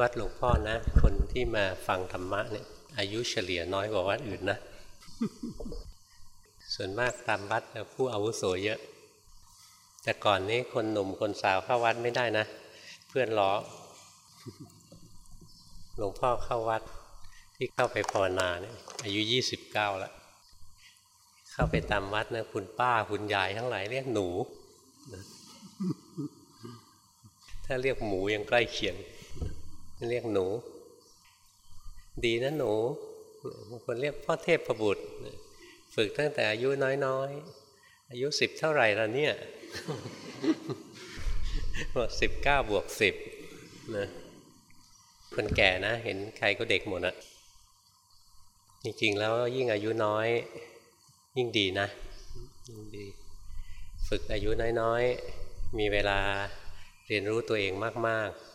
วัดหลวงพ่อนะ คนที่มาฟังธรรมะเนี่ยอายุเฉลี่ยน้อยกว่าวัดอื่นนะ ส่วนมากตามวัดผู้อาวุโสเยอะ แต่ก่อนนี้คนหนุ่มคนสาวเข้าวัดไม่ได้นะ เพื่อนล้อหลวงพ่อเข้าวัดที่เข้าไปภาวนาเนี่ยอายุยี่สิบเก้าแล้ว เข้าไปตามวัดนะคุณป้าคุณยายทั้งหลายเรียกหนู ถ้าเรียกหมูยังใกล้เคียง เรียกหนู ดีนะหนูบางคนเรียกพ่อเทพประบุตรฝึกตั้งแต่อายุน้อยๆ อายุสิบเท่าไหร่ละเนี่ยบอกสิบเก้าบวกสิบนะคนแก่นะ เห็นใครก็เด็กหมดอะจริงๆแล้วยิ่งอายุน้อย ยิ่งดีนะยิ่งดี ฝึกอายุน้อยๆ มีเวลาเรียนรู้ตัวเองมากๆ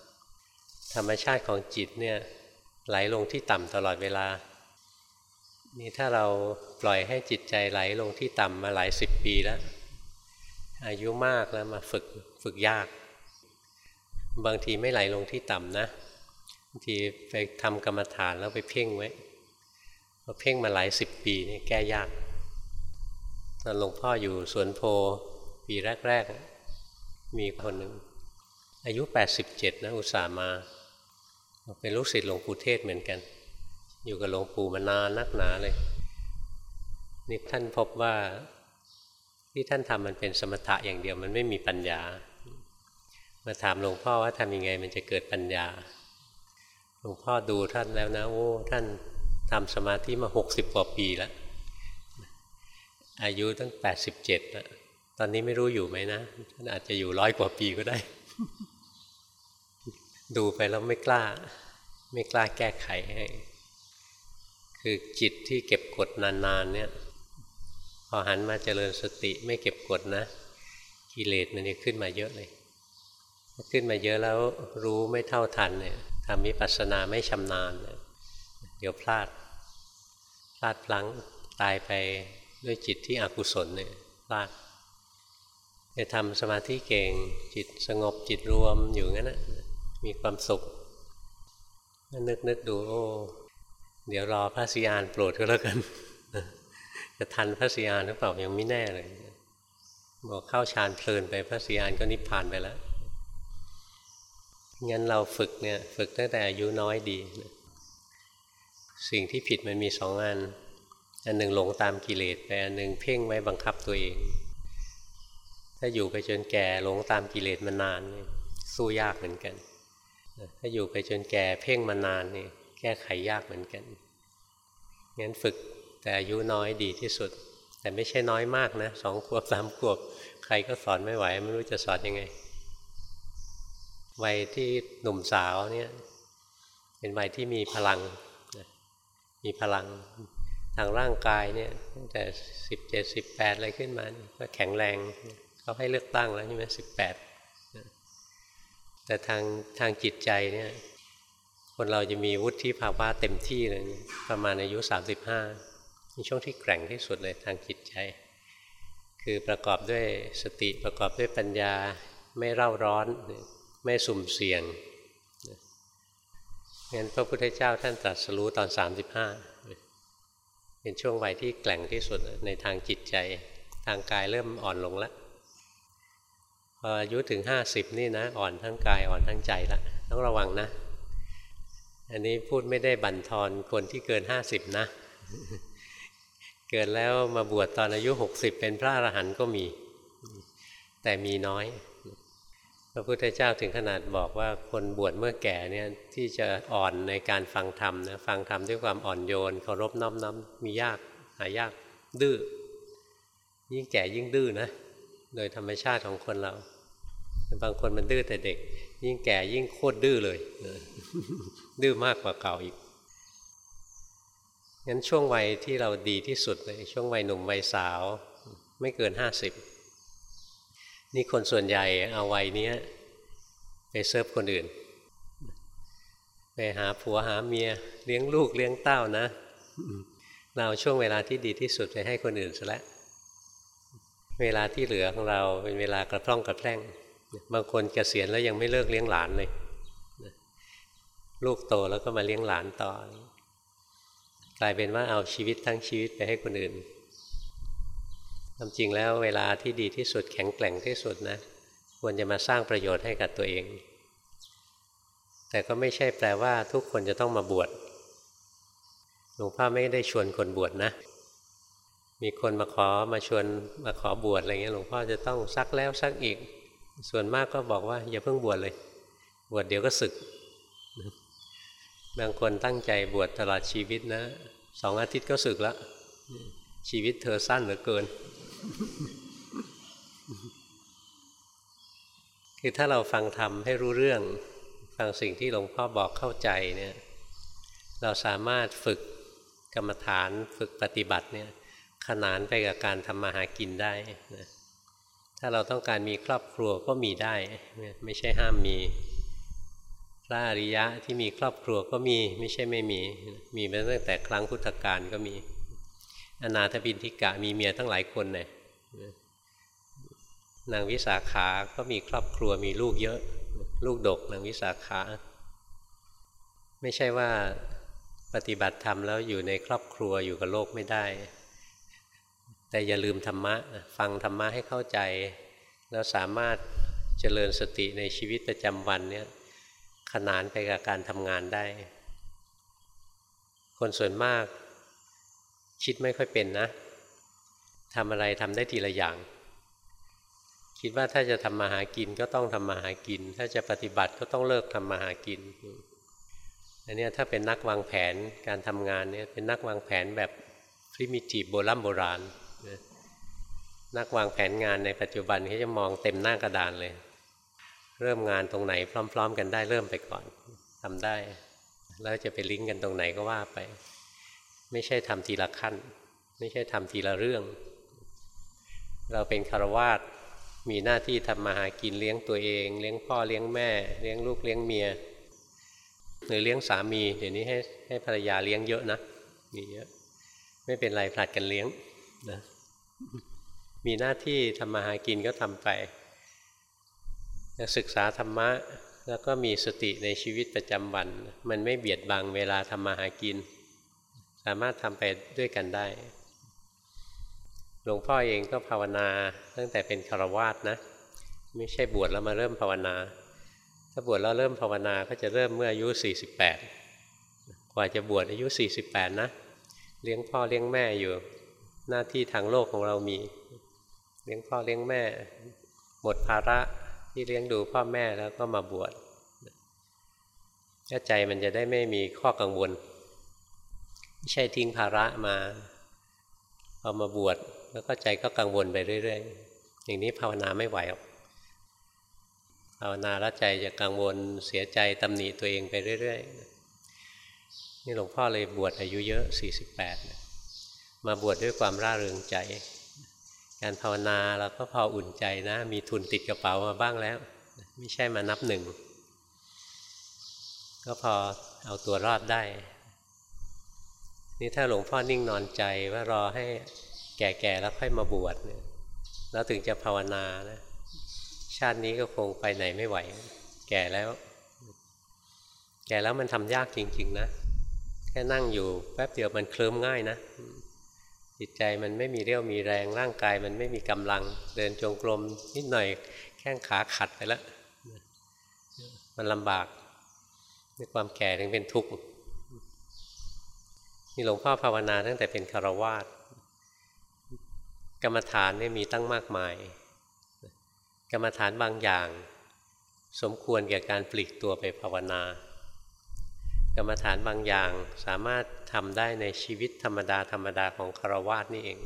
ธรรมชาติของจิตเนี่ยไหลลงที่ต่ำตลอดเวลา นี่ถ้าเราปล่อยให้จิตใจไหลลงที่ต่ำมาหลายสิบปีแล้ว อายุมากแล้วมาฝึกฝึกยาก บางทีไม่ไหลลงที่ต่ำนะบางทีไปทำกรรมฐานแล้วไปเพ่งไว้พอเพ่งมาหลายสิบปีนี่แก้ยาก ตอนหลวงพ่ออยู่สวนโพปีแรก ๆ มีคนหนึ่งอายุ 87นะอุตส่าห์มา เป็นลูกศิษย์หลวงปู่เทศเหมือนกัน อยู่กับหลวงปู่มานานนักหนาเลย นี่ท่านพบว่าที่ท่านทำมันเป็นสมถะอย่างเดียวมันไม่มีปัญญา มาถามหลวงพ่อว่าทำยังไงมันจะเกิดปัญญา หลวงพ่อดูท่านแล้วนะโอ้ท่านทำสมาธิมาหกสิบกว่าปีแล้วอายุตั้งแปดสิบเจ็ดตอนนี้ไม่รู้อยู่ไหมนะท่านอาจจะอยู่ร้อยกว่าปีก็ได้ ดูไปแล้วไม่กล้า ไม่กล้าแก้ไขให้คือจิตที่เก็บกดนานๆเนี่ยพอหันมาเจริญสติไม่เก็บกดนะ กิเลสมันจะขึ้นมาเยอะเลย ขึ้นมาเยอะแล้วรู้ไม่เท่าทันเนี่ยทำมิปัสสนาไม่ชำนาญเดี๋ยวพลาด พลาดพลั้งตายไปด้วยจิตที่อกุศลเนี่ยพลาดจะทำสมาธิเก่งจิตสงบจิตรวมอยู่งั้นนะ มีความสุขนึกนึกดูโอ้เดี๋ยวรอพระสิยานโปรดก็แล้วกัน จะทันพระสิยานหรือเปล่ายังไม่แน่เลย บอกเข้าฌานเพลินไปพระสิยานก็นิพพานไปแล้วงั้นเราฝึกเนี่ยฝึกตั้งแต่อายุน้อยดี สิ่งที่ผิดมันมีสองอัน อันหนึ่งหลงตามกิเลสไปอันหนึ่งเพ่งไว้บังคับตัวเอง ถ้าอยู่ไปจนแก่หลงตามกิเลสมานาน สู้ยากเหมือนกัน ถ้าอยู่ไปจนแก่เพ่งมานานนี่แก้ไขยากเหมือนกันงั้นฝึกแต่อายุน้อยดีที่สุด แต่ไม่ใช่น้อยมากนะสองขวบสามขวบ ใครก็สอนไม่ไหว ไม่รู้จะสอนยังไง วัยที่หนุ่มสาวเนี่ย เป็นวัยที่มีพลัง มีพลังทางร่างกายเนี่ยตั้งแต่สิบเจ็ดสิบแปดอะไรขึ้นมา ก็แข็งแรงเขาให้เลือกตั้งแล้วใช่ไหมสิบแปด แต่ทางทางจิตใจเนี่ย คนเราจะมีวุฒิภาวะเต็มที่เลยประมาณอายุสามสิบห้าในช่วงที่แกร่งที่สุดเลยทางจิตใจ คือประกอบด้วยสติประกอบด้วยปัญญาไม่เร่าร้อน ไม่สุ่มเสี่ยงงั้นพระพุทธเจ้าท่านตรัสรู้ตอนสามสิบห้าเป็นช่วงวัยที่แกล่งที่สุดในทางจิตใจ ทางกายเริ่มอ่อนลงแล้ว พออายุถึงห้าสิบนี่นะ อ่อนทั้งกายอ่อนทั้งใจละต้องระวังนะ อันนี้พูดไม่ได้บั่นทอนคนที่เกินห้าสิบนะ เกิดแล้วมาบวชตอนอายุหกสิบเป็นพระอรหันต์ก็มี แต่มีน้อยพระพุทธเจ้าถึงขนาดบอกว่าคนบวชเมื่อแก่เนี่ยที่จะอ่อนในการฟังธรรมนะฟังธรรมด้วยความอ่อนโยนเคารพน้อมน้อมมียากหายากดื้อยิ่งแก่ยิ่งดื้อนะ โดยธรรมชาติของคนเรา บางคนมันดื้อแต่เด็ก ยิ่งแก่ยิ่งโคตรดื้อเลยดื้อมากกว่าเก่าอีกงั้นช่วงวัยที่เราดีที่สุดเลยช่วงวัยหนุ่มวัยสาว ไม่เกินห้าสิบนี่คนส่วนใหญ่เอาวัยนี้ไปเซิร์ฟคนอื่น ไปหาผัวหาเมียเลี้ยงลูกเลี้ยงเต้านะ เราช่วงเวลาที่ดีที่สุดไปให้คนอื่นซะแล้วเวลาที่เหลือของเราเป็นเวลากระพร่องกระแพร่ง บางคนเกษียณแล้วยังไม่เลิกเลี้ยงหลานเลย ลูกโตแล้วก็มาเลี้ยงหลานต่อ กลายเป็นว่าเอาชีวิตทั้งชีวิตไปให้คนอื่นควาจริงแล้วเวลาที่ดีที่สุดแข็งแกร่งที่สุดนะ ควรจะมาสร้างประโยชน์ให้กับตัวเอง แต่ก็ไม่ใช่แปลว่าทุกคนจะต้องมาบวชหลวงพ่อไม่ได้ชวนคนบวชนะ มีคนมาขอมาชวนมาขอบวชอะไรเงี้ยหลวงพ่อจะต้องซักแล้วซักอีก ส่วนมากก็บอกว่า อย่าเพิ่งบวชเลย บวชเดี๋ยวก็ศึก บางคนตั้งใจบวชตลอดชีวิตนะสองอาทิตย์ก็ศึกแล้ว ชีวิตเธอสั้นเหลือเกิน คือถ้าเราฟังธรรมให้รู้เรื่อง ฟังสิ่งที่หลวงพ่อบอกเข้าใจเนี่ย เราสามารถฝึกกรรมฐานฝึกปฏิบัติเนี่ยขนานไปกับการทำมาหากินได้นะ ถ้าเราต้องการมีครอบครัวก็มีได้ ไม่ใช่ห้ามมี พระอริยะที่มีครอบครัวก็มีไม่ใช่ไม่มี มีมาตั้งแต่ครั้งพุทธกาลก็มี อนาถบินทิกะมีเมียตั้งหลายคนเลยนางวิสาขาก็มีครอบครัวมีลูกเยอะ ลูกดกนางวิสาขา ไม่ใช่ว่าปฏิบัติธรรมแล้วอยู่ในครอบครัวอยู่กับโลกไม่ได้ แต่อย่าลืมธรรมะฟังธรรมะให้เข้าใจ แล้วสามารถเจริญสติในชีวิตประจำวันเนี่ยขนานไปกับการทำงานได้ คนส่วนมาก คิดไม่ค่อยเป็นนะทำอะไรทำได้ทีละอย่าง คิดว่าถ้าจะทำมาหากินก็ต้องทำมาหากิน ถ้าจะปฏิบัติก็ต้องเลิกทำมาหากินอันนี้ถ้าเป็นนักวางแผนการทำงานเนี่ยเป็นนักวางแผนแบบพริมิทีโบราณโบราณ นักวางแผนงานในปัจจุบันเขาจะมองเต็มหน้ากระดานเลย เริ่มงานตรงไหนพร้อม ๆ กันได้เริ่มไปก่อนทำได้ แล้วจะไปลิงก์กันตรงไหนก็ว่าไป ไม่ใช่ทำทีละขั้น ไม่ใช่ทำทีละเรื่อง เราเป็นคารวาสมีหน้าที่ทำมาหากินเลี้ยงตัวเอง เลี้ยงพ่อเลี้ยงแม่ เลี้ยงลูกเลี้ยงเมียหรือเลี้ยงสามีเดี๋ยวนี้ให้ให้ภรรยาเลี้ยงเยอะนะมีเยอะ ไม่เป็นไรผลัดกันเลี้ยงนะ มีหน้าที่ทำมาหากินก็ทำไปศึกษาธรรมะแล้วก็มีสติในชีวิตประจำวัน มันไม่เบียดบังเวลาทำมาหากิน สามารถทำไปด้วยกันได้ หลวงพ่อเองก็ภาวนาตั้งแต่เป็นคารวาสนะ ไม่ใช่บวชแล้วมาเริ่มภาวนา ถ้าบวชแล้วเริ่มภาวนาก็จะเริ่มเมื่ออายุ 48 กว่าจะบวชอายุ 48 นะ เลี้ยงพ่อเลี้ยงแม่อยู่ หน้าที่ทางโลกของเรามี เลี้ยงพ่อเลี้ยงแม่ หมดภาระที่เลี้ยงดูพ่อแม่แล้วก็มาบวชใจมันจะได้ไม่มีข้อกังวลไม่ใช่ทิ้งภาระมาเอามาบวชแล้วก็ใจก็กังวลไปเรื่อยๆ อย่างนี้ภาวนาไม่ไหวหรอกภาวนาแล้วใจจะกังวลเสียใจตำหนิตัวเองไปเรื่อยๆ นี่หลวงพ่อเลยบวชอายุเยอะ 48 มาบวชดด้วยความร่าเริงใจ การภาวนาเราก็พออุ่นใจนะ มีทุนติดกระเป๋ามาบ้างแล้ว ไม่ใช่มานับหนึ่ง ก็พอเอาตัวรอดได้ นี่ถ้าหลวงพ่อนิ่งนอนใจว่ารอให้แก่ๆแล้วค่อยมาบวชเนี่ยแล้วถึงจะภาวนานะ ชาตินี้ก็คงไปไหนไม่ไหว แก่แล้ว แก่แล้วมันทำยากจริง ๆ นะ แค่นั่งอยู่แป๊บเดียวมันเคลิ้มง่ายนะ จิตใจมันไม่มีเรี่ยวมีแรงร่างกายมันไม่มีกำลัง เดินจงกรมนิดหน่อยแข้งขาขัดไปแล้วมันลำบากในความแก่ถึงเป็นทุกข์นี่หลวงพ่อภาวนาตั้งแต่เป็นคารวาสกรรมฐานนี่มีตั้งมากมาย กรรมฐานบางอย่าง สมควรแก่การปลีกตัวไปภาวนา กรรมฐานบางอย่างสามารถทำได้ในชีวิตธรรมดาธรรมดาของคารวาสนี่เอง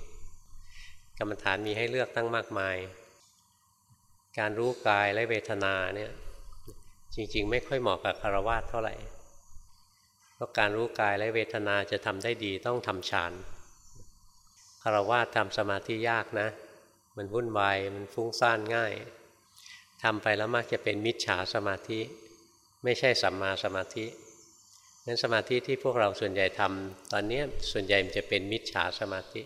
กรรมฐานมีให้เลือกตั้งมากมาย การรู้กายและเวทนาเนี่ยจริง ๆ ไม่ค่อยเหมาะกับคารวาสเท่าไหร่เพราะการรู้กายและเวทนาจะทำได้ดีต้องทำฌานคารวาสทำสมาธิยากนะ มันวุ่นวายมันฟุ้งซ่านง่ายทำไปแล้วมักจะเป็นมิจฉาสมาธิ ไม่ใช่สัมมาสมาธิ นั้นสมาธิที่พวกเราส่วนใหญ่ทำตอนนี้ส่วนใหญ่มันจะเป็นมิจฉาสมาธิ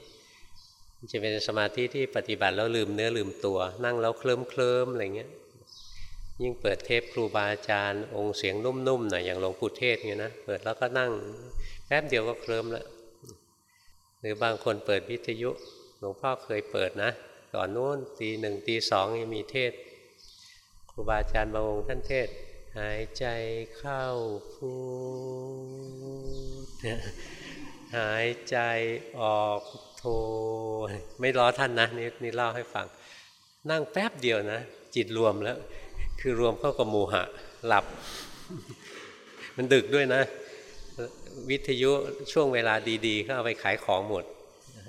มันจะเป็นสมาธิที่ปฏิบัติแล้วลืมเนื้อลืมตัว นั่งแล้วเคลิ้มเคลิ้มอะไรเงี้ยยิ่งเปิดเทปครูบาอาจารย์ องค์เสียงนุ่มๆหน่อยอย่างหลวงปู่เทศเงี้ยนะเปิดแล้วก็นั่งแป๊บเดียวก็เคลิ้มแล้วหรือบางคนเปิดวิทยุหลวงพ่อเคยเปิดนะก่อนนู้นตีหนึ่งตีสองยังมีเทศ ครูบาอาจารย์บางองค์ท่านเทศ หายใจเข้าพูดหายใจออกโทไม่ล้อท่านนะนี่นี่เล่าให้ฟัง นั่งแป๊บเดียวนะ จิตรวมแล้ว คือรวมเข้ากับโมหะ หลับ มันดึกด้วยนะ วิทยุช่วงเวลาดีๆก็เอาไปขายของหมด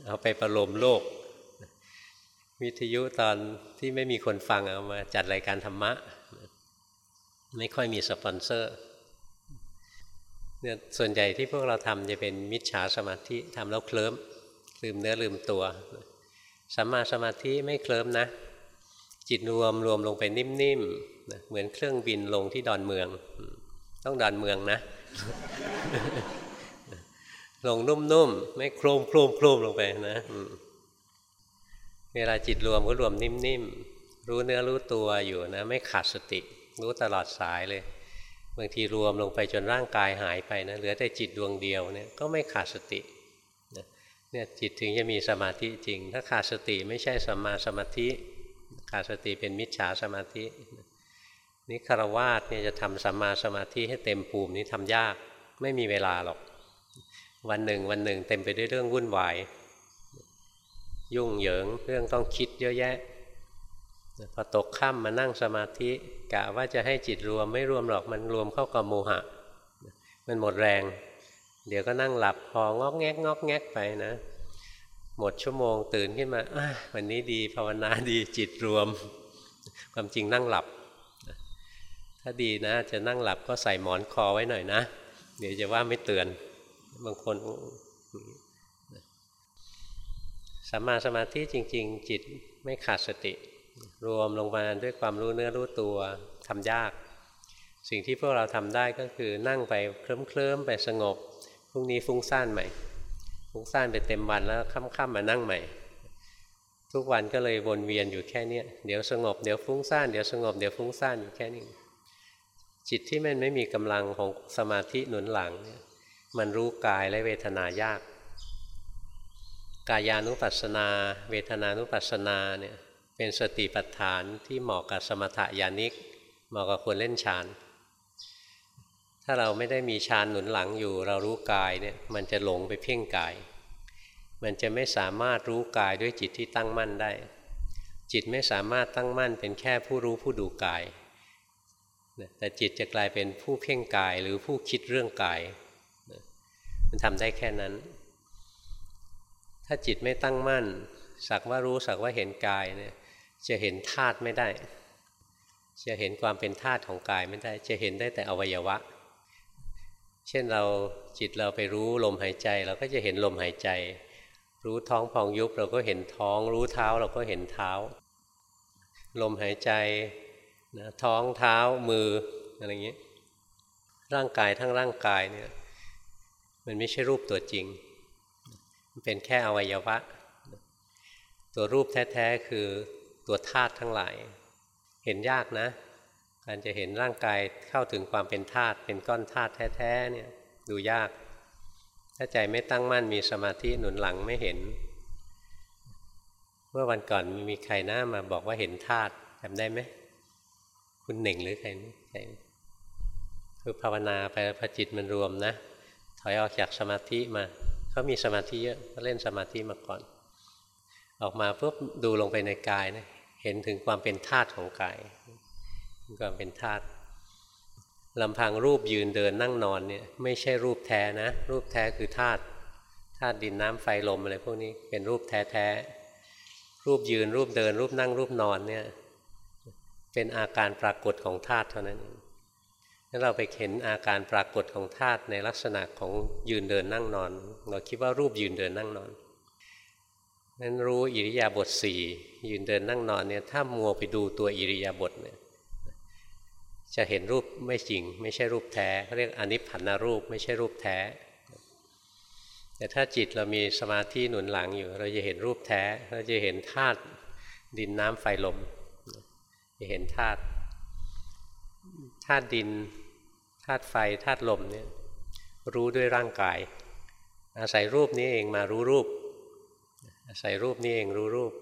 เอาไปประโลมโลก วิทยุตอนที่ไม่มีคนฟังเอามาจัดรายการธรรมะ ไม่ค่อยมีสปอนเซอร์เนี่ยส่วนใหญ่ที่พวกเราทำจะเป็นมิจฉาสมาธิทำแล้วเคลิ้มลืมเนื้อลืมตัวสัมมาสมาธิไม่เคลิ้มนะ จิตรวมรวมลงไปนิ่มๆนะเหมือนเครื่องบินลงที่ดอนเมือง ต้องดอนเมืองนะ ลงนุ่มๆ ไม่โครมโครมโครมลงไปนะเวลาจิตรวมก็รวมนิ่มๆ รู้เนื้อรู้ตัวอยู่นะ ไม่ขาดสติ รู้ตลอดสายเลย บางทีรวมลงไปจนร่างกายหายไปนะเหลือแต่จิตดวงเดียวเนี่ยก็ไม่ขาดสติเนี่ยจิตถึงจะมีสมาธิจริง ถ้าขาดสติไม่ใช่สัมมาสมาธิ ขาดสติเป็นมิจฉาสมาธิ นี่คารวาสเนี่ยจะทำสัมมาสมาธิให้เต็มภูมินี่ทำยากไม่มีเวลาหรอก วันหนึ่งวันหนึ่งเต็มไปด้วยเรื่องวุ่นวาย ยุ่งเหยิงเรื่องต้องคิดเยอะแยะ พอตกค่ำมานั่งสมาธิกะว่าจะให้จิตรวมไม่รวมหรอกมันรวมเข้ากับโมหะ มันหมดแรง เดี๋ยวก็นั่งหลับพองอกแงกงอกแงกไปนะ หมดชั่วโมงตื่นขึ้นมาวันนี้ดีภาวนาดีจิตรวม ความจริงนั่งหลับ ถ้าดีนะ จะนั่งหลับก็ใส่หมอนคอไว้หน่อยนะ เดี๋ยวจะว่าไม่เตือน บางคนสัมมาสมาธิจริง ๆ จิตไม่ขาดสติ รวมลงมาด้วยความรู้เนื้อรู้ตัวทำยาก สิ่งที่พวกเราทำได้ก็คือนั่งไปเคลิ้มเคลิ้มไปสงบพรุ่งนี้ฟุ้งซ่านใหม่ ฟุ้งซ่านไปเต็มวันแล้วค่ำๆมานั่งใหม่ ทุกวันก็เลยวนเวียนอยู่แค่นี้เดี๋ยวสงบเดี๋ยวฟุ้งซ่านเดี๋ยวสงบเดี๋ยวฟุ้งซ่านอยู่แค่นี้จิตที่มันไม่มีกำลังของสมาธิหนุนหลังเนี่ยมันรู้กายและเวทนายาก กายานุปัสสนา เวทนานุปัสสนาเนี่ย เป็นสติปัฏฐานที่เหมาะกับสมถะญาณิก เหมาะกับคนเล่นฌาน ถ้าเราไม่ได้มีฌานหนุนหลังอยู่ เรารู้กายเนี่ยมันจะหลงไปเพ่งกาย มันจะไม่สามารถรู้กายด้วยจิตที่ตั้งมั่นได้ จิตไม่สามารถตั้งมั่นเป็นแค่ผู้รู้ผู้ดูกาย แต่จิตจะกลายเป็นผู้เพ่งกายหรือผู้คิดเรื่องกาย มันทำได้แค่นั้น ถ้าจิตไม่ตั้งมั่น สักว่ารู้สักว่าเห็นกายเนี่ย จะเห็นธาตุไม่ได้ จะเห็นความเป็นธาตุของกายไม่ได้ จะเห็นได้แต่อวัยวะ เช่นเราจิตเราไปรู้ลมหายใจ เราก็จะเห็นลมหายใจ รู้ท้องพองยุบเราก็เห็นท้อง รู้เท้าเราก็เห็นเท้า ลมหายใจนะท้องเท้ามืออะไรอย่างนี้ร่างกายทั้งร่างกายเนี่ย มันไม่ใช่รูปตัวจริง มันเป็นแค่อวัยวะ ตัวรูปแท้ ๆ คือ ตัวธาตุทั้งหลาย เห็นยากนะ การจะเห็นร่างกายเข้าถึงความเป็นธาตุเป็นก้อนธาตุแท้ๆเนี่ยดูยาก ถ้าใจไม่ตั้งมั่นมีสมาธิหนุนหลังไม่เห็น เมื่อวันก่อนมีใครหน้ามาบอกว่าเห็นธาตุจำได้ไหมคุณหนึ่งหรือใครใครคือภาวนาไปพอจิตมันรวมนะถอยออกจากสมาธิมาเขามีสมาธิเยอะเขาเล่นสมาธิมาก่อน ออกมาปุ๊บดูลงไปในกายนะ เห็นถึงความเป็นธาตุของกายความเป็นธาตุลำพังรูปยืนเดินนั่งนอนเนี่ยไม่ใช่รูปแท้นะ รูปแท้คือธาตุธาตุดินน้ำไฟลมอะไรพวกนี้เป็นรูปแท้แท้รูปยืนรูปเดิน รูปนั่งรูปนอนเนี่ยเป็นอาการปรากฏของธาตุเท่านั้นเองถ้าเราไปเห็นอาการปรากฏของธาตุในลักษณะของยืนเดินนั่งนอน เราคิดว่ารูปยืนเดินนั่งนอน นั้นรู้อิริยาบถสี่ยืนเดินนั่งนอนเนี่ยถ้ามัวไปดูตัวอิริยาบถเนี่ยจะเห็นรูปไม่จริง ไม่ใช่รูปแท้เขาเรียกอนิพพานารูปไม่ใช่รูปแท้ แต่ถ้าจิตเรามีสมาธิหนุนหลังอยู่ เราจะเห็นรูปแท้ เราจะเห็นธาตุดินน้ำไฟลมจะเห็นธาตุธาตุดินธาตุไฟธาตุลมเนี่ยรู้ด้วยร่างกาย อาศัยรูปนี้เองมารู้รูป อาศัยรูปนี้เองรู้รูป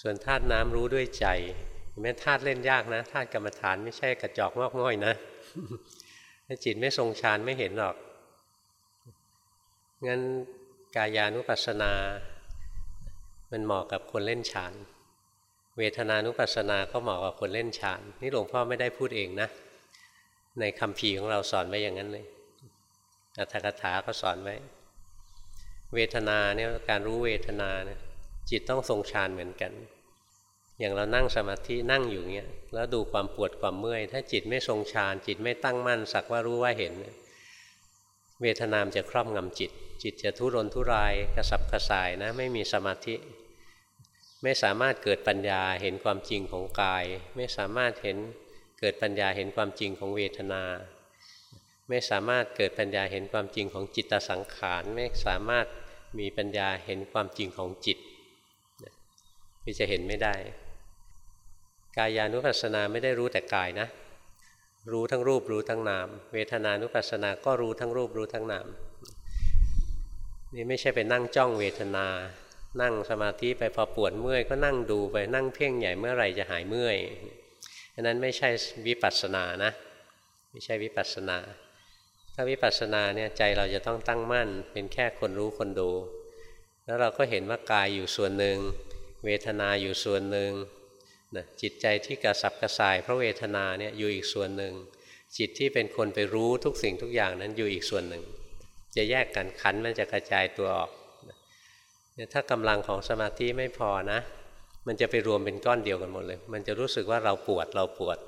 ส่วนธาตุน้ำรู้ด้วยใจแม้ธาตุเล่นยากนะธาตุกรรมฐานไม่ใช่กระจอกงอกง่อยนะถ้าจิตไม่ทรงฌานไม่เห็นหรอก งั้นกายานุปัสสนา มันเหมาะกับคนเล่นฌาน เวทนานุปัสสนาก็เหมาะกับคนเล่นฌาน นี่หลวงพ่อไม่ได้พูดเองนะ ในคำพีของเราสอนไว้อย่างนั้นเลยอัตถกถาก็สอนไว้ เวทนาเนี่ยการรู้เวทนาเนี่ยจิตต้องทรงฌานเหมือนกัน อย่างเรานั่งสมาธินั่งอยู่เงี้ยแล้วดูความปวดความเมื่อย ถ้าจิตไม่ทรงฌานจิตไม่ตั้งมั่น สักว่ารู้ว่าเห็น เวทนามจะครอบงำจิต จิตจะทุรนทุรายกระสับกระส่ายนะไม่มีสมาธิ ไม่สามารถเกิดปัญญาเห็นความจริงของกาย ไม่สามารถเห็นเกิดปัญญาเห็นความจริงของเวทนาไม่สามารถเกิดปัญญาเห็นความจริงของจิตสังขาร ไม่สามารถ มีปัญญาเห็นความจริงของจิตที่จะเห็นไม่ได้ กายานุปัสสนาไม่ได้รู้แต่กายนะ รู้ทั้งรูปรู้ทั้งนาม เวทนานุปัสสนาก็รู้ทั้งรูปรู้ทั้งนามนี่ไม่ใช่ไปนั่งจ้องเวทนา นั่งสมาธิไปพอปวดเมื่อยก็นั่งดูไปนั่งเพ่งใหญ่เมื่อไหร่จะหายเมื่อยอันนั้นไม่ใช่วิปัสสนานะ ไม่ใช่วิปัสสนา ถ้าวิปัสสนาเนี่ยใจเราจะต้องตั้งมั่น เป็นแค่คนรู้คนดู แล้วเราก็เห็นว่ากายอยู่ส่วนหนึ่ง เวทนาอยู่ส่วนหนึ่งนะจิตใจที่กระสับกระส่ายเพราะเวทนาเนี่ยอยู่อีกส่วนหนึ่ง จิตที่เป็นคนไปรู้ทุกสิ่งทุกอย่างนั้นอยู่อีกส่วนหนึ่ง จะแยกกันขันมันจะกระจายตัวออกถ้ากำลังของสมาธิไม่พอนะ มันจะไปรวมเป็นก้อนเดียวกันหมดเลย มันจะรู้สึกว่าเราปวดเราปวด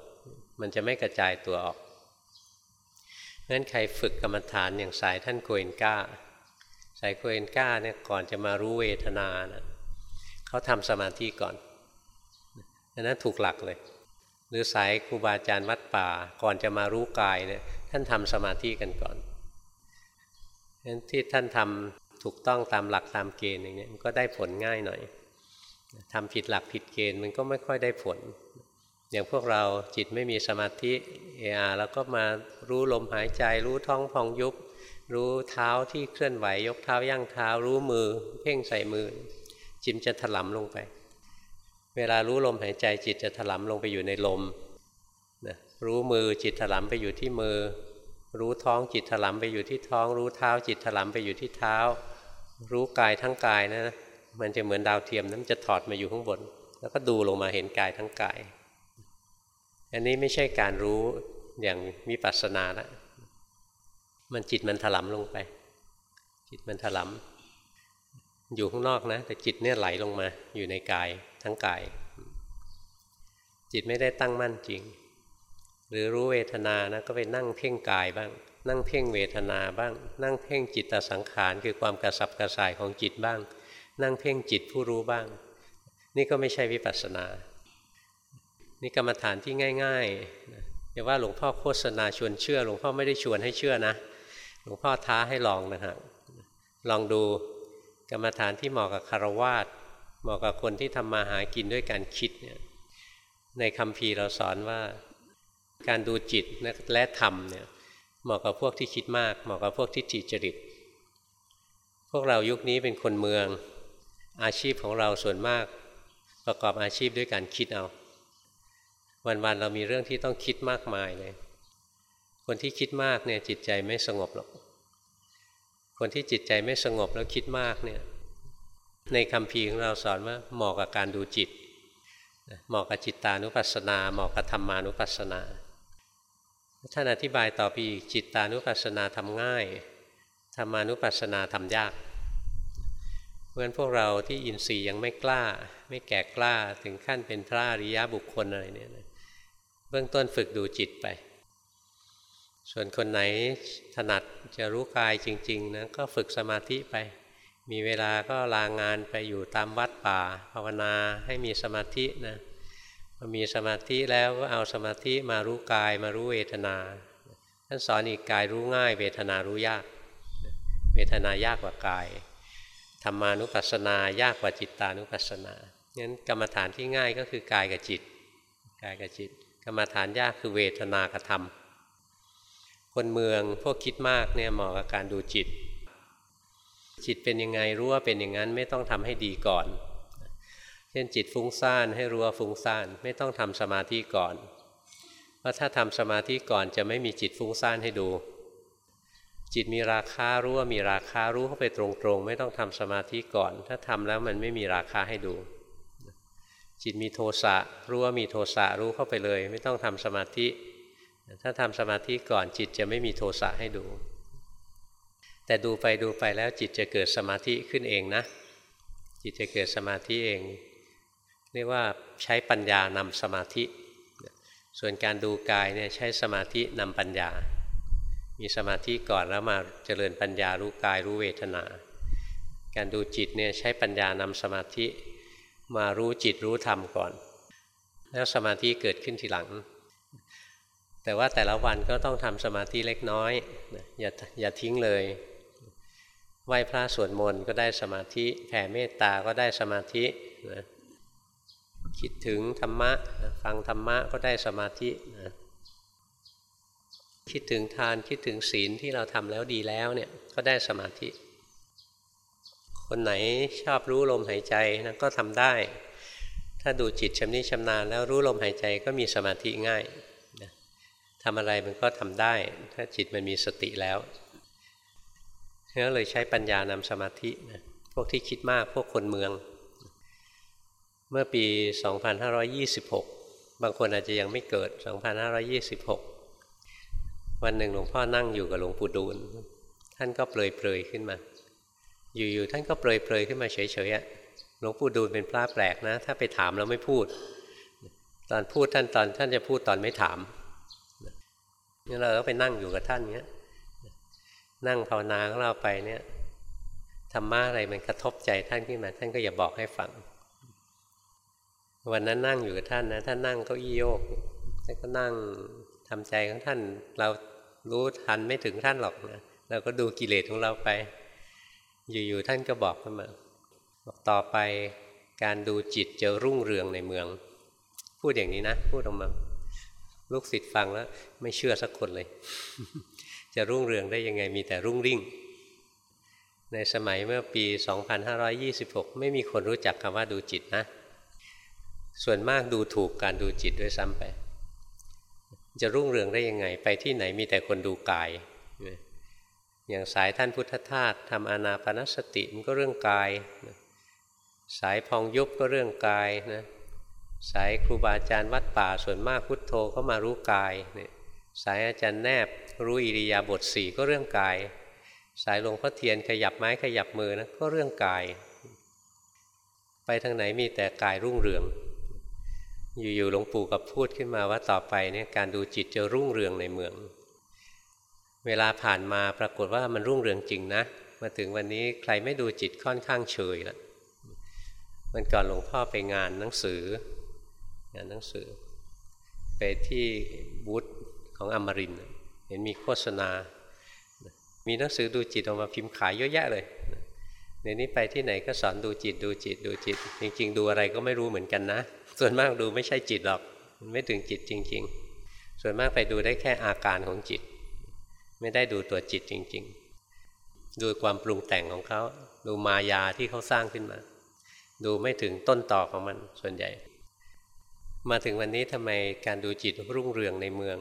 มันจะไม่กระจายตัวออก งั้นใครฝึกกรรมฐานอย่างสายท่านโกเอนก้า สายโกเอนก้าเนี่ยก่อนจะมารู้เวทนานะเขาทำสมาธิก่อนอันนั้นถูกหลักเลย หรือสายครูบาอาจารย์วัดป่า ก่อนจะมารู้กายเนี่ยท่านทำสมาธิกันก่อนนั้นที่ท่านทำถูกต้องตามหลักตามเกณฑ์อย่างนี้มันก็ได้ผลง่ายหน่อยทำผิดหลักผิดเกณฑ์มันก็ไม่ค่อยได้ผล อย่างพวกเราจิตไม่มีสมาธิเออาแล้วก็มารู้ลมหายใจรู้ท้องพองยุบ รู้เท้าที่เคลื่อนไหวยกเท้าย่างเท้า รู้มือ เพ่งใส่มือ จิตจะถลำลงไป เวลารู้ลมหายใจจิตจะถลำลงไปอยู่ในลมนะรู้มือจิตถลำไปอยู่ที่มือ รู้ท้องจิตถลำไปอยู่ที่ท้อง รู้เท้าจิตถลำไปอยู่ที่เท้า รู้กายทั้งกายนะมันจะเหมือนดาวเทียมนั้นจะถอดมาอยู่ข้างบน แล้วก็ดูลงมาเห็นกายทั้งกาย อันนี้ไม่ใช่การรู้อย่างมีปัสนาละมันจิตมันถลำลงไป จิตมันถลำอยู่ข้างนอกนะ แต่จิตเนี่ยไหลลงมา อยู่ในกายทั้งกาย จิตไม่ได้ตั้งมั่นจริง หรือรู้เวทนานะก็ไปนั่งเพ่งกายบ้าง นั่งเพ่งเวทนาบ้าง นั่งเพ่งจิตตสังขารคือความกระสับกระส่ายของจิตบ้าง นั่งเพ่งจิตผู้รู้บ้าง นี่ก็ไม่ใช่วิปัสสนา นี่กรรมฐานที่ง่ายๆอย่าว่าหลวงพ่อโฆษณาชวนเชื่อ หลวงพ่อไม่ได้ชวนให้เชื่อนะ หลวงพ่อท้าให้ลองนะฮะลองดูกรรมฐานที่เหมาะกับคารวาสเหมาะกับคนที่ทำมาหากินด้วยการคิดเนี่ยในคำพีเราสอนว่าการดูจิตและธรรมเนี่ยเหมาะกับพวกที่คิดมาก เหมาะกับพวกที่จิตจริต พวกเรายุคนี้เป็นคนเมืองอาชีพของเราส่วนมาก ประกอบอาชีพด้วยการคิดเอา วันๆเรามีเรื่องที่ต้องคิดมากมายเลย คนที่คิดมากเนี่ยจิตใจไม่สงบหรอก คนที่จิตใจไม่สงบแล้วคิดมากเนี่ย ในคำพีของเราสอนว่าเหมาะกับการดูจิต เหมาะกับจิตตานุปัสสนา เหมาะกับธรรมานุปัสสนา ท่านอธิบายต่อไปอีกจิตตานุปัสสนาทำง่ายธรรมานุปัสสนาทำยากเพราะฉะนั้นพวกเราที่อินทรีย์ยังไม่กล้า ไม่แก่กล้าถึงขั้นเป็นพระอริยบุคคลอะไรเนี่ย บื้องต้นฝึกดูจิตไป ส่วนคนไหนถนัดจะรู้กายจริงๆนะก็ฝึกสมาธิไป มีเวลาก็ลางานไปอยู่ตามวัดป่า ภาวนาให้มีสมาธินะมีสมาธิแล้วก็เอาสมาธิมารู้กายมารู้เวทนา ท่านสอนอีกกายรู้ง่าย เวทนารู้ยาก เวทนายากกว่ากายธรรมานุปัสสนายากกว่าจิตตานุปัสสนางั้นกรรมฐานที่ง่ายก็คือกายกับจิต กายกับจิต กรรมฐานยากคือเวทนากระทำคนเมืองพวกคิดมากเนี่ยเหมาะกับการดูจิต จิตเป็นยังไงรู้ว่าเป็นอย่างนั้นไม่ต้องทำให้ดีก่อน เช่นจิตฟุ้งซ่านให้รู้ว่าฟุ้งซ่านไม่ต้องทำสมาธิก่อนเพราะถ้าทำสมาธิก่อนจะไม่มีจิตฟุ้งซ่านให้ดู จิตมีราคารู้ว่ามีราคารู้เข้าไปตรงๆ ไม่ต้องทำสมาธิก่อน ถ้าทำแล้วมันไม่มีราคาให้ดู จิตมีโทสะรู้ว่ามีโทสะรู้เข้าไปเลย ไม่ต้องทำสมาธิ ถ้าทำสมาธิก่อนจิตจะไม่มีโทสะให้ดู แต่ดูไปดูไปแล้วจิตจะเกิดสมาธิขึ้นเองนะ จิตจะเกิดสมาธิเองเรียกว่าใช้ปัญญานำสมาธิ ส่วนการดูกายเนี่ยใช้สมาธินำปัญญา มีสมาธิก่อนแล้วมาเจริญปัญญารู้กายรู้เวทนา การดูจิตเนี่ยใช้ปัญญานำสมาธิ มารู้จิตรู้ธรรมก่อน แล้วสมาธิเกิดขึ้นทีหลัง แต่ว่าแต่ละวันก็ต้องทำสมาธิเล็กน้อยอย่าอย่าทิ้งเลยไหว้พระสวดมนต์ก็ได้สมาธิแผ่เมตตาก็ได้สมาธินะคิดถึงธรรมะฟังธรรมะก็ได้สมาธินะคิดถึงทานคิดถึงศีลที่เราทำแล้วดีแล้วเนี่ยก็ได้สมาธิ คนไหนชอบรู้ลมหายใจนะก็ทำได้ ถ้าดูจิตชำนิชำนาญแล้วรู้ลมหายใจก็มีสมาธิง่ายนะทำอะไรมันก็ทำได้ ถ้าจิตมันมีสติแล้วก็เลยใช้ปัญญานำสมาธินะพวกที่คิดมากพวกคนเมือง เมื่อปี 2526 บางคนอาจจะยังไม่เกิด 2526 วันหนึ่งหลวงพ่อนั่งอยู่กับหลวงปู่ดูล ท่านก็เปลยๆขึ้นมา อยู่ๆท่านก็เปรยๆขึ้นมาเฉยๆอะหลวงปู่ดูลเป็นพระแปลกนะ ถ้าไปถามแล้วไม่พูด ตอนพูดท่านตอนท่านจะพูดตอนไม่ถามนี่เราก็ไปนั่งอยู่กับท่านเนี้ยนั่งภาวนาของเราไปเนี่ยธรรมะอะไรมันกระทบใจท่านขึ้นมาท่านก็อย่าบอกให้ฟัง วันนั้นนั่งอยู่กับท่านนะท่านนั่งเก้าอี้โยกท่านก็นั่งทำใจของท่าน เรารู้ทันไม่ถึงท่านหรอกนะเราก็ดูกิเลสของเราไป อยู่ๆท่านก็บอกขึ้นมาบอกต่อไปการดูจิตจะรุ่งเรืองในเมือง พูดอย่างนี้นะ พูดออกมา ลูกศิษย์ฟังแล้ว ไม่เชื่อสักคนเลย จะรุ่งเรืองได้ยังไงมีแต่รุ่งริ่ง ในสมัยเมื่อปี 2526 ไม่มีคนรู้จักคำว่าดูจิตนะ ส่วนมากดูถูกการดูจิตด้วยซ้ำไป จะรุ่งเรืองได้ยังไง ไปที่ไหนมีแต่คนดูกาย อย่างสายท่านพุทธทาสทำอานาปนสติมันก็เรื่องกายสายพองยุบก็เรื่องกายนะสายครูบาอาจารย์วัดป่าส่วนมากพุทโธก็มารู้กายเนี่ยสายอาจารย์แนบรู้อิริยาบถสี่ก็เรื่องกาย สายหลวงพ่อเทียนขยับไม้ขยับมือนะก็เรื่องกาย ไปทางไหนมีแต่กายรุ่งเรือง อยู่ๆหลวงปู่กับพูดขึ้นมาว่าต่อไปเนี่ยการดูจิตจะรุ่งเรืองในเมือง เวลาผ่านมาปรากฏว่ามันรุ่งเรืองจริงนะ มาถึงวันนี้ใครไม่ดูจิตค่อนข้างเฉยล้วมันก่อนหลวงพ่อไปงานหนังสืองานหนังสือ ไปที่บูธของอมรินเห็นมีโฆษณา มีหนังสือดูจิตออกมาพิมพ์ขายเยอะแยะเลยในนี้ไปที่ไหนก็สอนดูจิตดูจิตดูจิต จริง ๆ ดูอะไรก็ไม่รู้เหมือนกันนะ ส่วนมากดูไม่ใช่จิตหรอก มันไม่ถึงจิตจริง ๆ ส่วนมากไปดูได้แค่อาการของจิต ไม่ได้ดูตัวจิตจริง ๆ ดูความปรุงแต่งของเขา ดูมายาที่เขาสร้างขึ้นมา ดูไม่ถึงต้นต่อของมันส่วนใหญ่ มาถึงวันนี้ทำไมการดูจิตรุ่งเรืองในเมือง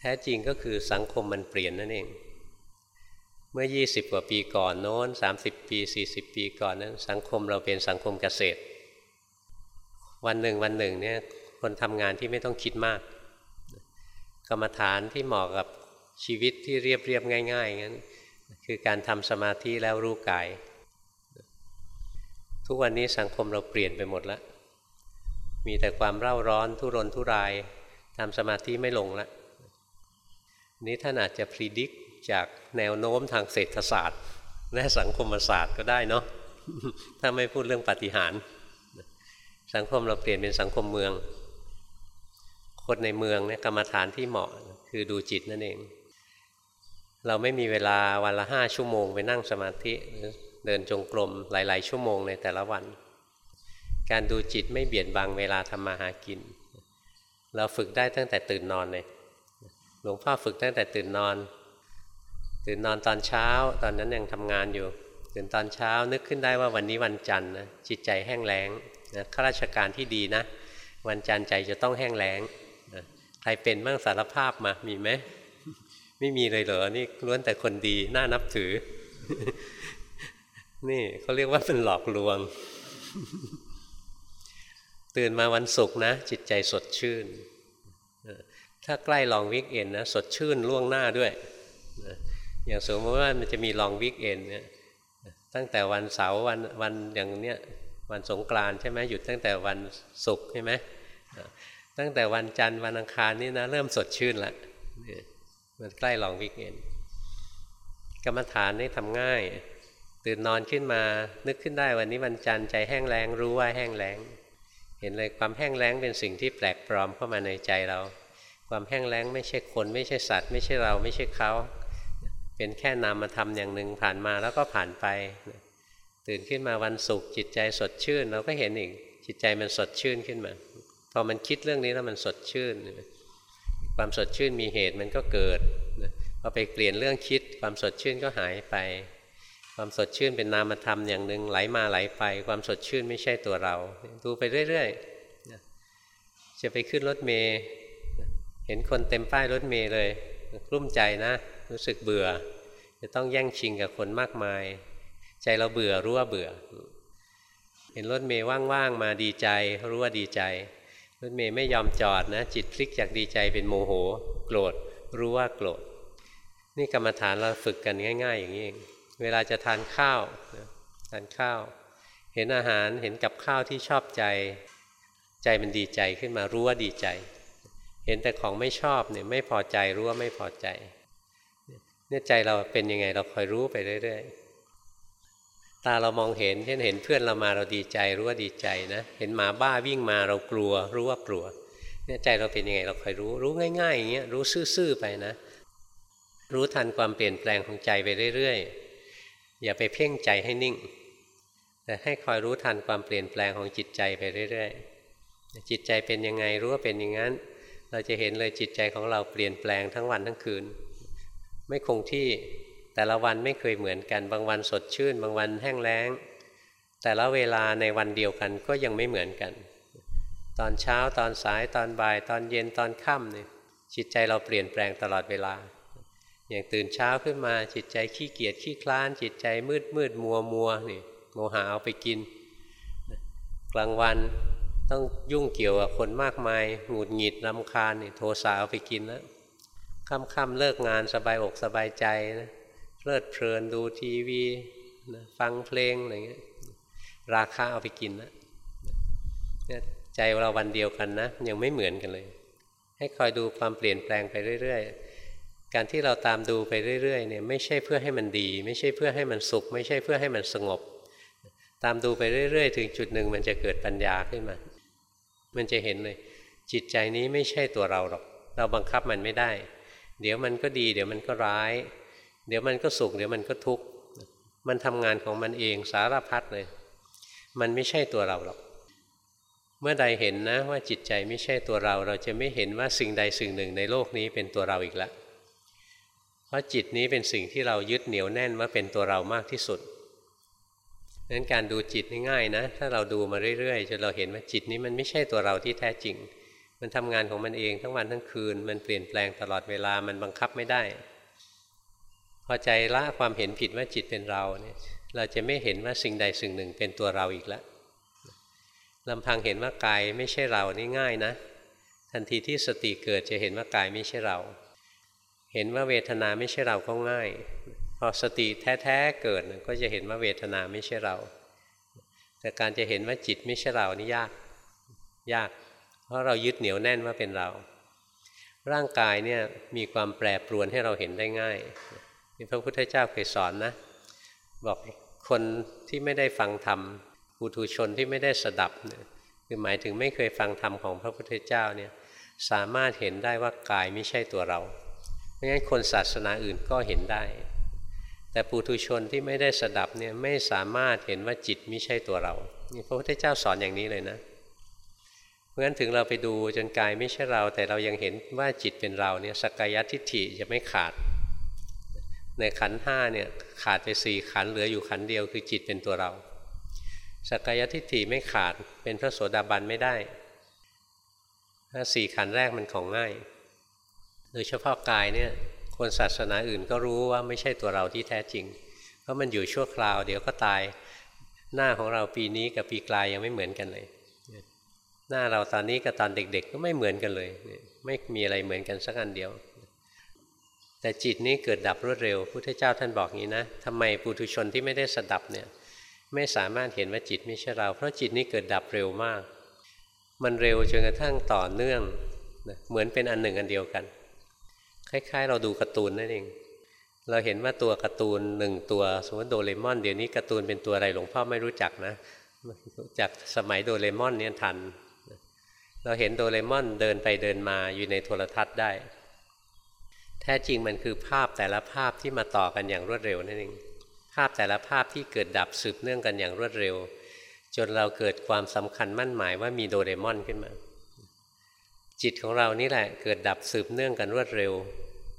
แท้จริงก็คือสังคมมันเปลี่ยนนั่นเอง เมื่อ 20 กว่าปีก่อนโน้น 30 ปี 40 ปีก่อนนั้นสังคมเราเป็นสังคมเกษตร วันหนึ่งวันหนึ่งเนี่ยคนทำงานที่ไม่ต้องคิดมากกรรมฐานที่เหมาะกับ ชีวิตที่เรียบเรียบง่ายๆงั้นคือการทำสมาธิแล้วรู้กาย ทุกวันนี้สังคมเราเปลี่ยนไปหมดแล้ว มีแต่ความเร่าร้อนทุรนทุรายทำสมาธิไม่ลงแล้วนี้ท่านอาจจะพิจิตรจากแนวโน้มทางเศรษฐศาสตร์ และสังคมศาสตร์ก็ได้เนาะถ้าไม่พูดเรื่องปฏิหารสังคมเราเปลี่ยนเป็นสังคมเมือง คนในเมืองเนี่ยกรรมฐานที่เหมาะคือดูจิตนั่นเอง เราไม่มีเวลาวันละห้าชั่วโมงไปนั่งสมาธิเดินจงกรมหลาย ๆ ชั่วโมงในแต่ละวัน การดูจิตไม่เบียดบังเวลาทำมาหากิน เราฝึกได้ตั้งแต่ตื่นนอนเลยหลวงพ่อฝึกตั้งแต่ตื่นนอน ตื่นนอนตอนเช้า ตอนนั้นยังทำงานอยู่ ตื่นตอนเช้านึกขึ้นได้ว่าวันนี้วันจันทร์นะจิตใจแห้งแล้งนะข้าราชการที่ดีนะ วันจันทร์ใจจะต้องแห้งแล้งนะใครเป็นบ้างสารภาพมามีไหม ไม่มีเลยเหรอนี่ล้วนแต่คนดีน่านับถือ นี่เขาเรียกว่าเป็นหลอกลวง ตื่นมาวันศุกร์นะ จิตใจสดชื่น ถ้าใกล้ลองวิกเอนนะ สดชื่นล่วงหน้าด้วย อย่างสมมติว่ามันจะมีลองวิกเอนเนี่ยตั้งแต่วันเสาร์วันวันอย่างเนี้ยวันสงกรานใช่ไหมหยุดตั้งแต่วันศุกร์ใช่ไหมตั้งแต่วันจันทร์วันอังคารนี่นะ เริ่มสดชื่นละ มันใกล้ลองวิกเอนกรรมฐานนี่ทำง่าย ตื่นนอนขึ้นมานึกขึ้นได้วันนี้วันจันทร์ใจแห้งแล้งรู้ว่าแห้งแล้ง เห็นเลยความแห้งแล้งเป็นสิ่งที่แปลกปลอมเข้ามาในใจเรา ความแห้งแล้งไม่ใช่คน ไม่ใช่สัตว์ ไม่ใช่เราไม่ใช่เขาเป็นแค่นามธรรมอย่างหนึ่งผ่านมาแล้วก็ผ่านไป ตื่นขึ้นมาวันศุกร์จิตใจสดชื่น เราก็เห็นอีกจิตใจมันสดชื่นขึ้นมา พอมันคิดเรื่องนี้แล้วมันสดชื่น ความสดชื่นมีเหตุมันก็เกิดพอไปเปลี่ยนเรื่องคิด ความสดชื่นก็หายไป ความสดชื่นเป็นนามธรรมอย่างหนึ่งไหลมาไหลไป ความสดชื่นไม่ใช่ตัวเรา ดูไปเรื่อยๆจะไปขึ้นรถเมย์เห็นคนเต็มป้ายรถเมย์เลยกลุ้มใจนะ รู้สึกเบื่อ จะต้องแย่งชิงกับคนมากมาย ใจเราเบื่อรู้ว่าเบื่อ เห็นรถเมย์ว่างๆมาดีใจ รู้ว่าดีใจ รถเมย์ไม่ยอมจอดนะ จิตพลิกจากดีใจเป็นโมโห โกรธ รู้ว่าโกรธ นี่กรรมฐานเราฝึกกันง่าย ๆ อย่างนี้เองเวลาจะทานข้าวทานข้าว เห็นอาหารเห็นกับข้าวที่ชอบใจ ใจมันดีใจขึ้นมารู้ว่าดีใจ เห็นแต่ของไม่ชอบเนี่ยไม่พอใจรู้ว่าไม่พอใจเนี่ยใจเราเป็นยังไงเราคอยรู้ไปเรื่อย ๆ ตาเรามองเห็นเช่นเห็นเพื่อนเรามาเราดีใจรู้ว่าดีใจนะ เห็นหมาบ้าวิ่งมาเรากลัว รู้ว่ากลัวเนี่ยใจเราเป็นยังไงเราคอยรู้ รู้ง่ายๆอย่างเงี้ยรู้ซื่อๆไปนะ รู้ทันความเปลี่ยนแปลงของใจไปเรื่อยๆ อย่าไปเพ่งใจให้นิ่ง แต่ให้คอยรู้ทันความเปลี่ยนแปลงของจิตใจไปเรื่อยๆจิตใจเป็นยังไงรู้ว่าเป็นอย่างนั้น เราจะเห็นเลยจิตใจของเราเปลี่ยนแปลงทั้งวันทั้งคืน ไม่คงที่ แต่ละวันไม่เคยเหมือนกัน บางวันสดชื่น บางวันแห้งแล้ง แต่ละเวลาในวันเดียวกันก็ยังไม่เหมือนกัน ตอนเช้าตอนสายตอนบ่าย ตอนเย็นตอนค่ำเนี่ยจิตใจเราเปลี่ยนแปลงตลอดเวลา อย่างตื่นเช้าขึ้นมาจิตใจขี้เกียจขี้คลาน จิตใจมืดมืดมัวมัวนี่โมหะเอาไปกิน กลางวันต้องยุ่งเกี่ยวกับคนมากมายหงุดหงิดลำคาญนี่โทสะเอาไปกินแล้วค่ำๆเลิกงานสบายอกสบายใจนะ เพลิดเพลินดูทีวีนะฟังเพลงอะไรเงี้ยราคาเอาไปกินนะเนี่ยใจเราวันเดียวกันนะ ยังไม่เหมือนกันเลย ให้คอยดูความเปลี่ยนแปลงไปเรื่อย ๆ การที่เราตามดูไปเรื่อยๆเนี่ยไม่ใช่เพื่อให้มันดี ไม่ใช่เพื่อให้มันสุข ไม่ใช่เพื่อให้มันสงบ ตามดูไปเรื่อย ๆ ถึงจุดหนึ่งมันจะเกิดปัญญาขึ้นมา มันจะเห็นเลย จิตใจนี้ไม่ใช่ตัวเราหรอก เราบังคับมันไม่ได้ เดี๋ยวมันก็ดี เดี๋ยวมันก็ร้าย เดี๋ยวมันก็สุขเดี๋ยวมันก็ทุกข์มันทำงานของมันเองสารพัดเลย มันไม่ใช่ตัวเราหรอกเมื่อใดเห็นนะว่าจิตใจไม่ใช่ตัวเรา เราจะไม่เห็นว่าสิ่งใดสิ่งหนึ่งในโลกนี้เป็นตัวเราอีกแล้วเพราะจิตนี้เป็นสิ่งที่เรายึดเหนียวแน่นว่าเป็นตัวเรามากที่สุดนั้นการดูจิตง่ายๆนะ ถ้าเราดูมาเรื่อยๆจนเราเห็นว่าจิตนี้มันไม่ใช่ตัวเราที่แท้จริง มันทำงานของมันเองทั้งวันทั้งคืน มันเปลี่ยนแปลงตลอดเวลามันบังคับไม่ได้ พอใจละความเห็นผิดว่าจิตเป็นเราเนี่ยเราจะไม่เห็นว่าสิ่งใดสิ่งหนึ่งเป็นตัวเราอีกแล้วลำพังเห็นว่ากายไม่ใช่เรานี่ง่ายนะ ทันทีที่สติเกิดจะเห็นว่ากายไม่ใช่เรา เห็นว่าเวทนาไม่ใช่เราก็ง่าย พอสติแท้ๆเกิดก็จะเห็นว่าเวทนาไม่ใช่เรา แต่การจะเห็นว่าจิตไม่ใช่เรานี่ยากยาก เพราะเรายึดเหนียวแน่นว่าเป็นเรา ร่างกายเนี่ยมีความแปรปรวนให้เราเห็นได้ง่าย นี่พระพุทธเจ้าเคยสอนนะ บอกคนที่ไม่ได้ฟังธรรมปุถุชนที่ไม่ได้สดับเนี่ยคือหมายถึงไม่เคยฟังธรรมของพระพุทธเจ้าเนี่ยสามารถเห็นได้ว่ากายไม่ใช่ตัวเราไม่งั้นคนศาสนาอื่นก็เห็นได้ แต่ปุถุชนที่ไม่ได้สดับเนี่ยไม่สามารถเห็นว่าจิตไม่ใช่ตัวเรานี่พระพุทธเจ้าสอนอย่างนี้เลยนะเพราะฉะนั้นถึงเราไปดูจนกายไม่ใช่เรา แต่เรายังเห็นว่าจิตเป็นเราเนี่ยสกายทิฏฐิจะไม่ขาด ในขันห้าเนี่ยขาดไปสี่ขันเหลืออยู่ขันเดียวคือจิตเป็นตัวเราสกายทิฏฐิไม่ขาดเป็นพระโสดาบันไม่ได้ถ้าสี่ขันแรกมันของง่าย โดยเฉพาะกายเนี่ยคนศาสนาอื่นก็รู้ว่าไม่ใช่ตัวเราที่แท้จริง เพราะมันอยู่ชั่วคราวเดี๋ยวก็ตาย หน้าของเราปีนี้กับปีกลายยังไม่เหมือนกันเลย หน้าเราตอนนี้กับตอนเด็ก ๆ ก็ไม่เหมือนกันเลย ไม่มีอะไรเหมือนกันสักอันเดียว แต่จิตนี้เกิดดับรวดเร็วพุทธเจ้าท่านบอกงี้นะทำไมปุถุชนที่ไม่ได้สดับเนี่ยไม่สามารถเห็นว่าจิตไม่ใช่เรา เพราะจิตนี้เกิดดับเร็วมาก มันเร็วจนกระทั่งต่อเนื่องเหมือนเป็นอันหนึ่งอันเดียวกัน คล้ายๆ เราดูการ์ตูนนั่นเอง เราเห็นว่าตัวการ์ตูนหนึ่งตัวสมมติโดเรมอนเดี๋ยวนี้การ์ตูนเป็นตัวอะไรหลวงพ่อไม่รู้จักนะจากสมัยโดเรมอนเนี่ยทัน เราเห็นโดเรมอนเดินไปเดินมาอยู่ในโทรทัศน์ได้ ท้จริงมันคือภาพแต่ละภาพที่มาต่อกันอย่างรวดเร็วนั่นเองภาพแต่ละภาพที่เกิดดับสืบเนื่องกันอย่างรวดเร็ว จนเราเกิดความสำคัญมั่นหมายว่ามีโดเรมอนขึ้นมา จิตของเรานี่แหละเกิดดับสืบเนื่องกันรวดเร็ว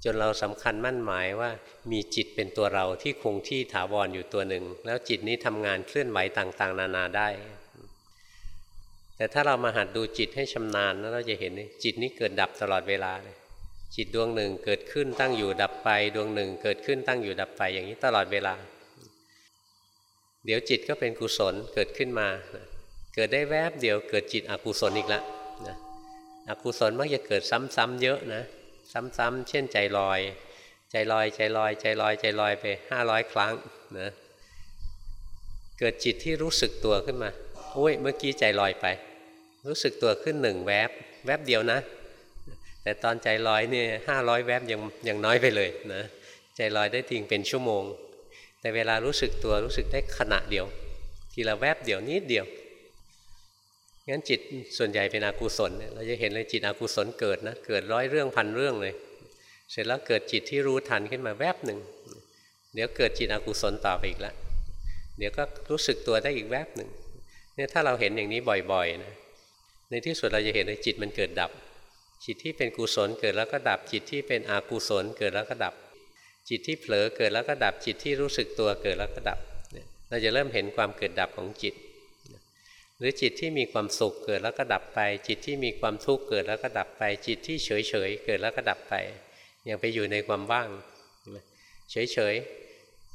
จนเราสำคัญมั่นหมายว่ามีจิตเป็นตัวเราที่คงที่ถาวรออยู่ตัวหนึ่ง แล้วจิตนี้ทำงานเคลื่อนไหวต่างๆ นานาได้ แต่ถ้าเรามาหัดดูจิตให้ชำนาญแล้วเราจะเห็นจิตนี้เกิดดับตลอดเวลาเลย จิตดวงหนึ่งเกิดขึ้นตั้งอยู่ดับไปดวงหนึ่งเกิดขึ้นตั้งอยู่ดับไปอย่างนี้ตลอดเวลา เดี๋ยวจิตก็เป็นกุศลเกิดขึ้นมา เกิดได้แวบเดียวเกิดจิตอกุศลอีกล้วนะอกุศลมักจะเกิดซ้ำๆเยอะนะ ซ้ำๆเช่นใจลอย ใจลอยใจลอย ใจลอยใจลอยไปห้าร้อยครั้งนะเกิดจิตที่รู้สึกตัวขึ้นมาโอ้ยเมื่อกี้ใจลอยไป รู้สึกตัวขึ้นหนึ่งแวบ แวบเดียวนะ แต่ตอนใจลอยเนี่ยห้าร้อยแวบยังยังน้อยไปเลยนะใจลอยได้ทิ้งเป็นชั่วโมง แต่เวลารู้สึกตัวรู้สึกได้ขณะเดียว ทีละแวบเดียวนิดเดียวงั้นจิตส่วนใหญ่เป็นอกุศลเราจะเห็นเลยจิตอกุศลเกิดนะเกิดร้อยเรื่องพันเรื่องเลย เสร็จแล้วเกิดจิตที่รู้ทันขึ้นมาแวบหนึ่งเดี๋ยวเกิดจิตอกุศลต่อไปอีกแล้วเดี๋ยวก็รู้สึกตัวได้อีกแวบหนึ่งเนี่ยถ้าเราเห็นอย่างนี้บ่อยๆนะในที่สุดเราจะเห็นว่าจิตมันเกิดดับ จิตที่เป็นกุศลเกิดแล้วก็ดับ จิตที่เป็นอกุศลเกิดแล้วก็ดับ จิตที่เผลอเกิดแล้วก็ดับ จิตที่รู้สึกตัวเกิดแล้วก็ดับ เราจะเริ่มเห็นความเกิดดับของจิต หรือจิตที่มีความสุขเกิดแล้วก็ดับไป จิตที่มีความทุกข์เกิดแล้วก็ดับไป จิตที่เฉยเฉยเกิดแล้วก็ดับไปย่างไปอยู่ในความว่าง เฉยเฉย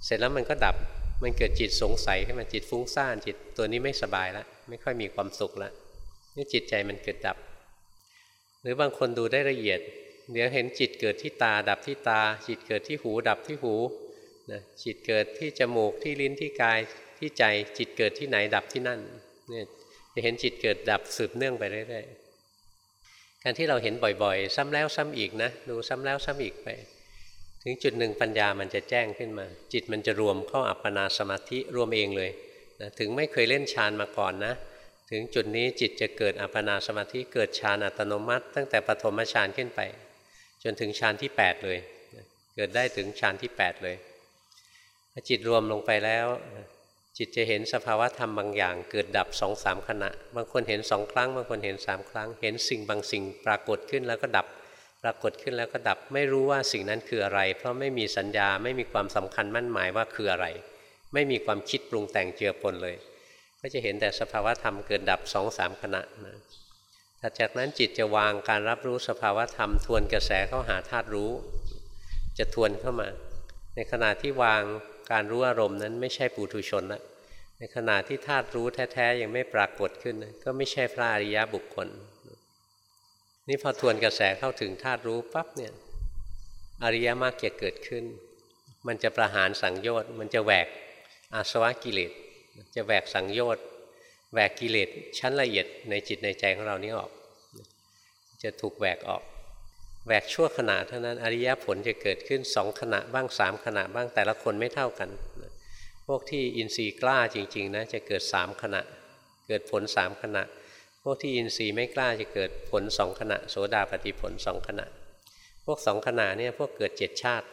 เสร็จแล้วมันก็ดับ มันเกิดจิตสงสัยขึ้นมาจิตฟุ้งซ่านจิตตัวนี้ไม่สบายแล้วไม่ค่อยมีความสุขแล้วนี่จิตใจมันเกิดดับ หรือบางคนดูได้ละเอียด เดี๋ยวเห็นจิตเกิดที่ตา ดับที่ตา จิตเกิดที่หู ดับที่หูนะจิตเกิดที่จมูกที่ลิ้นที่กายที่ใจ จิตเกิดที่ไหนดับที่นั่นเนี่ยจะเห็นจิตเกิดดับสืบเนื่องไปเรื่อยๆการที่เราเห็นบ่อยๆ ซ้ำแล้วซ้ำอีกนะดูซ้ำแล้วซ้ำอีกไป ถึงจุดหนึ่งปัญญามันจะแจ้งขึ้นมา จิตมันจะรวมเข้าอัปปนาสมาธิรวมเองเลยนะถึงไม่เคยเล่นฌานมาก่อนนะ ถึงจุดนี้จิตจะเกิดอัปปนาสมาธิเกิดฌานอัตโนมัติ ตั้งแต่ปฐมฌานขึ้นไป จนถึงฌานที่ 8 เลย เกิดได้ถึงฌานที่ 8 เลยจิตรวมลงไปแล้ว จิตจะเห็นสภาวะธรรมบางอย่าง เกิดดับสองสามขณะ บางคนเห็นสองครั้ง บางคนเห็นสามครั้ง เห็นสิ่งบางสิ่งปรากฏขึ้นแล้วก็ดับ ปรากฏขึ้นแล้วก็ดับ ไม่รู้ว่าสิ่งนั้นคืออะไร เพราะไม่มีสัญญาไม่มีความสำคัญมั่นหมายว่าคืออะไร ไม่มีความคิดปรุงแต่งเจือปนเลย ก็จะเห็นแต่สภาวธรรมเกิดดับสองสามขณะนะถัดจากนั้นจิตจะวางการรับรู้สภาวธรรม ทวนกระแสเข้าหาธาตุรู้ จะทวนเข้ามา ในขณะที่วางการรู้อารมณ์นั้นไม่ใช่ปุถุชนละในขณะที่ธาตุรู้แท้ๆยังไม่ปรากฏขึ้น ก็ไม่ใช่พระอริยบุคคล นี่พอทวนกระแสเข้าถึงธาตุรู้ปั๊บเนี่ยอริยมรรคจะเกิดขึ้น มันจะประหารสังโยชน์มันจะแหวกอาสวะกิเลส จะแหวกสังโยชน์แหวกกิเลสชั้นละเอียดในจิตในใจของเรานี้ออก จะถูกแหวกออกแหวกชั่วขณะเท่านั้นอริยผลจะเกิดขึ้นสองขณะบ้างสามขณะบ้างแต่ละคนไม่เท่ากัน พวกที่อินทรีย์กล้าจริงๆนะจะเกิดสามขณะ เกิดผลสามขณะ พวกที่อินทรีย์ไม่กล้าจะเกิดผลสองขณะ โสดาปฏิผลสองขณะ พวกสองขณะเนี่ยพวกเกิดเจ็ดชาติ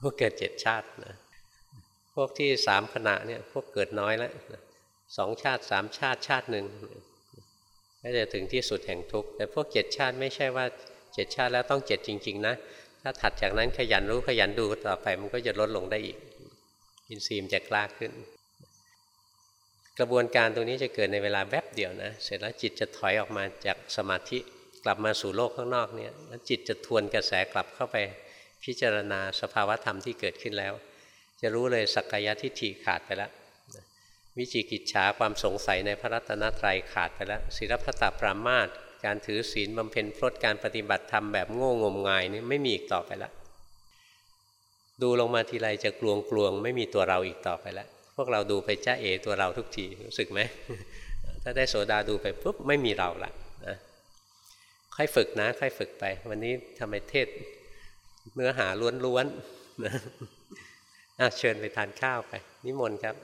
พวกเกิดเจ็ดชาตินะ วกที่สามขณะเนี่ยพวกเกิดน้อยแล้วสองชาติสามชาติชาติหนึ่งก็จะถึงที่สุดแห่งทุกข์แต่พวกเจ็ดชาติไม่ใช่ว่าเจ็ดชาติแล้วต้องเจ็ดจริง ๆ นะ ถ้าถัดจากนั้นขยันรู้ขยันดูต่อไปมันก็จะลดลงได้อีก อินทรีย์จะกล้าขึ้น กระบวนการตรงนี้จะเกิดในเวลาแวบเดียวนะ เสร็จแล้วจิตจะถอยออกมาจากสมาธิกลับมาสู่โลกข้างนอกเนี่ยแล้วจิตจะทวนกระแสกลับเข้าไปพิจารณาสภาวธรรมที่เกิดขึ้นแล้ว จะรู้เลยสักกายทิฏฐิขาดไปแล้ววิจิกิจฉาความสงสัยในพระรัตนตรัยขาดไปแล้วศีลพัตตปรามาตการถือศีลบำเพ็ญพรตการปฏิบัติธรรมแบบโง่งมงายนี่ไม่มีอีกต่อไปแล้วดูลงมาทีไรจะกลวงกลวงไม่มีตัวเราอีกต่อไปแล้วพวกเราดูไปจ้าเอตัวเราทุกทีรู้สึกไหมถ้าได้โสดาดูไปปุ๊บไม่มีเราละนะค่อยฝึกนะค่อยฝึกไป วันนี้ทำไมเทศเนื้อหาล้วนๆนะ เชิญไปทานข้าวไป นิมนต์ครับ